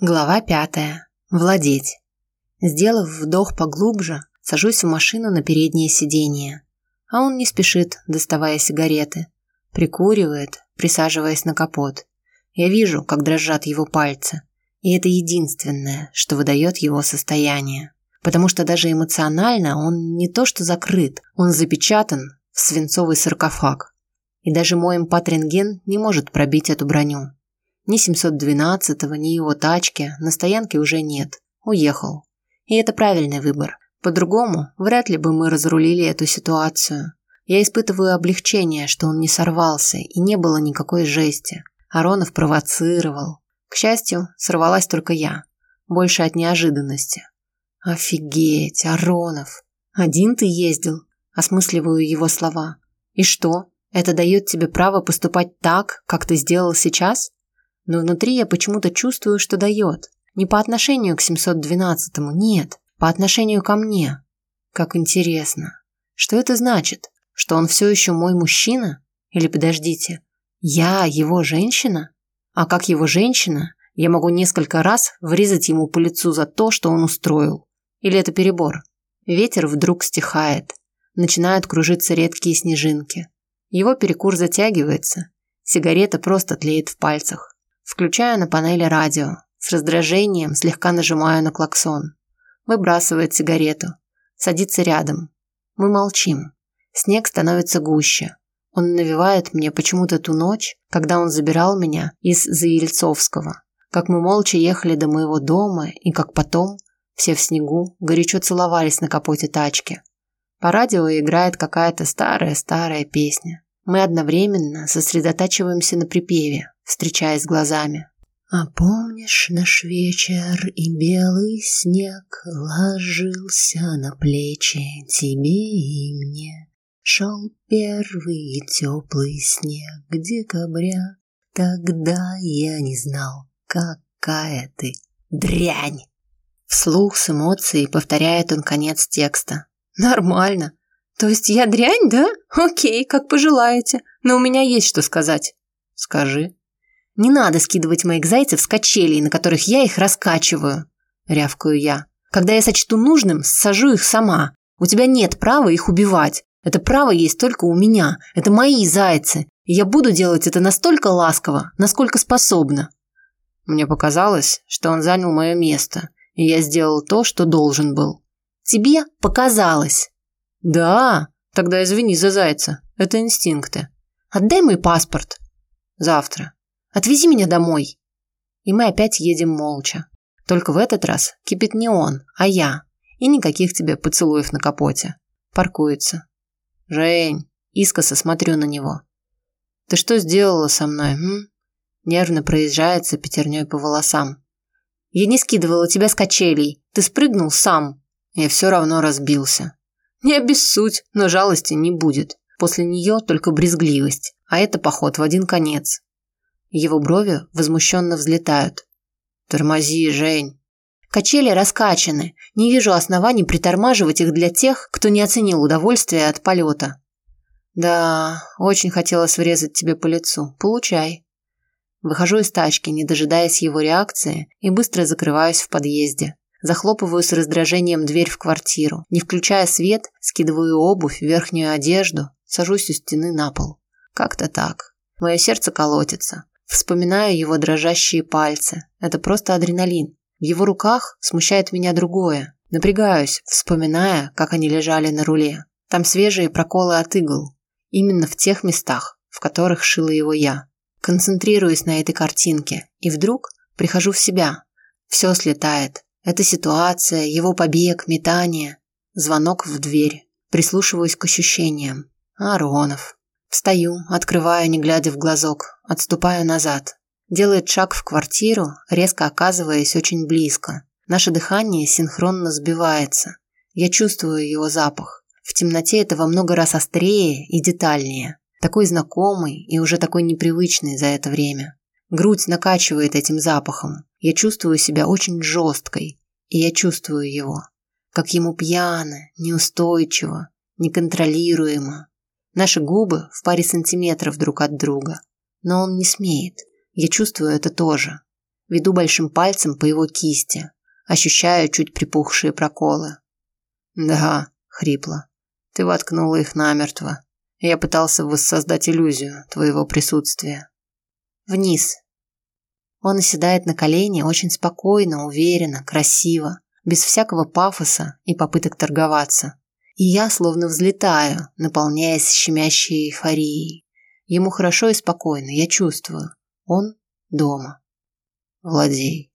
Глава пятая. Владеть. Сделав вдох поглубже, сажусь в машину на переднее сиденье. А он не спешит, доставая сигареты. Прикуривает, присаживаясь на капот. Я вижу, как дрожат его пальцы. И это единственное, что выдает его состояние. Потому что даже эмоционально он не то что закрыт, он запечатан в свинцовый саркофаг. И даже мой эмпатренген не может пробить эту броню. Ни 712-го, ни его тачки на стоянке уже нет. Уехал. И это правильный выбор. По-другому, вряд ли бы мы разрулили эту ситуацию. Я испытываю облегчение, что он не сорвался и не было никакой жести. Аронов провоцировал. К счастью, сорвалась только я. Больше от неожиданности. Офигеть, Аронов. Один ты ездил? Осмысливаю его слова. И что? Это дает тебе право поступать так, как ты сделал сейчас? Но внутри я почему-то чувствую, что дает. Не по отношению к 712-му, нет, по отношению ко мне. Как интересно. Что это значит? Что он все еще мой мужчина? Или подождите, я его женщина? А как его женщина, я могу несколько раз врезать ему по лицу за то, что он устроил. Или это перебор? Ветер вдруг стихает. Начинают кружиться редкие снежинки. Его перекур затягивается. Сигарета просто тлеет в пальцах. Включаю на панели радио. С раздражением слегка нажимаю на клаксон. Выбрасывает сигарету. Садится рядом. Мы молчим. Снег становится гуще. Он навевает мне почему-то ту ночь, когда он забирал меня из Заельцовского. Как мы молча ехали до моего дома и как потом, все в снегу, горячо целовались на капоте тачки. По радио играет какая-то старая-старая песня. Мы одновременно сосредотачиваемся на припеве, встречаясь глазами. А помнишь наш вечер и белый снег ложился на плечи тебе и мне? Шел первый теплый снег декабря, тогда я не знал, какая ты дрянь. Вслух с эмоцией повторяет он конец текста. Нормально. То есть я дрянь, да? Окей, как пожелаете. Но у меня есть что сказать. Скажи. Не надо скидывать моих зайцев с качелей, на которых я их раскачиваю, рявкаю я. Когда я сочту нужным, сажу их сама. У тебя нет права их убивать. Это право есть только у меня. Это мои зайцы. И я буду делать это настолько ласково, насколько способна. Мне показалось, что он занял мое место, и я сделал то, что должен был. Тебе показалось. Да, тогда извини за зайца. Это инстинкты. Отдай мой паспорт. Завтра. Отвези меня домой. И мы опять едем молча. Только в этот раз кипит не он, а я. И никаких тебе поцелуев на капоте. Паркуется. Жень, искоса смотрю на него. Ты что сделала со мной, м? Нервно проезжается пятерней по волосам. Я не скидывала тебя с качелей. Ты спрыгнул сам. Я все равно разбился. Не обессудь, но жалости не будет. После нее только брезгливость, а это поход в один конец. Его брови возмущенно взлетают. «Тормози, Жень!» Качели раскачаны. Не вижу оснований притормаживать их для тех, кто не оценил удовольствия от полета. Да, очень хотелось врезать тебе по лицу. Получай. Выхожу из тачки, не дожидаясь его реакции, и быстро закрываюсь в подъезде. Захлопываю с раздражением дверь в квартиру. Не включая свет, скидываю обувь, верхнюю одежду, сажусь у стены на пол. Как-то так. Мое сердце колотится. Вспоминаю его дрожащие пальцы. Это просто адреналин. В его руках смущает меня другое. Напрягаюсь, вспоминая, как они лежали на руле. Там свежие проколы от игл. Именно в тех местах, в которых шила его я. Концентрируюсь на этой картинке. И вдруг прихожу в себя. Все слетает. Эта ситуация, его побег, метание. Звонок в дверь. Прислушиваюсь к ощущениям. Аронов. Встаю, открываю, не глядя в глазок, отступаю назад. Делает шаг в квартиру, резко оказываясь очень близко. Наше дыхание синхронно сбивается. Я чувствую его запах. В темноте это во много раз острее и детальнее. Такой знакомый и уже такой непривычный за это время. Грудь накачивает этим запахом. Я чувствую себя очень жесткой. И я чувствую его. Как ему пьяно, неустойчиво, неконтролируемо. Наши губы в паре сантиметров друг от друга. Но он не смеет. Я чувствую это тоже. Веду большим пальцем по его кисти, ощущаю чуть припухшие проколы. «Да», — хрипло, — «ты воткнула их намертво. Я пытался воссоздать иллюзию твоего присутствия». «Вниз». Он оседает на колени очень спокойно, уверенно, красиво, без всякого пафоса и попыток торговаться. И я словно взлетаю, наполняясь щемящей эйфорией. Ему хорошо и спокойно, я чувствую. Он дома. Владей.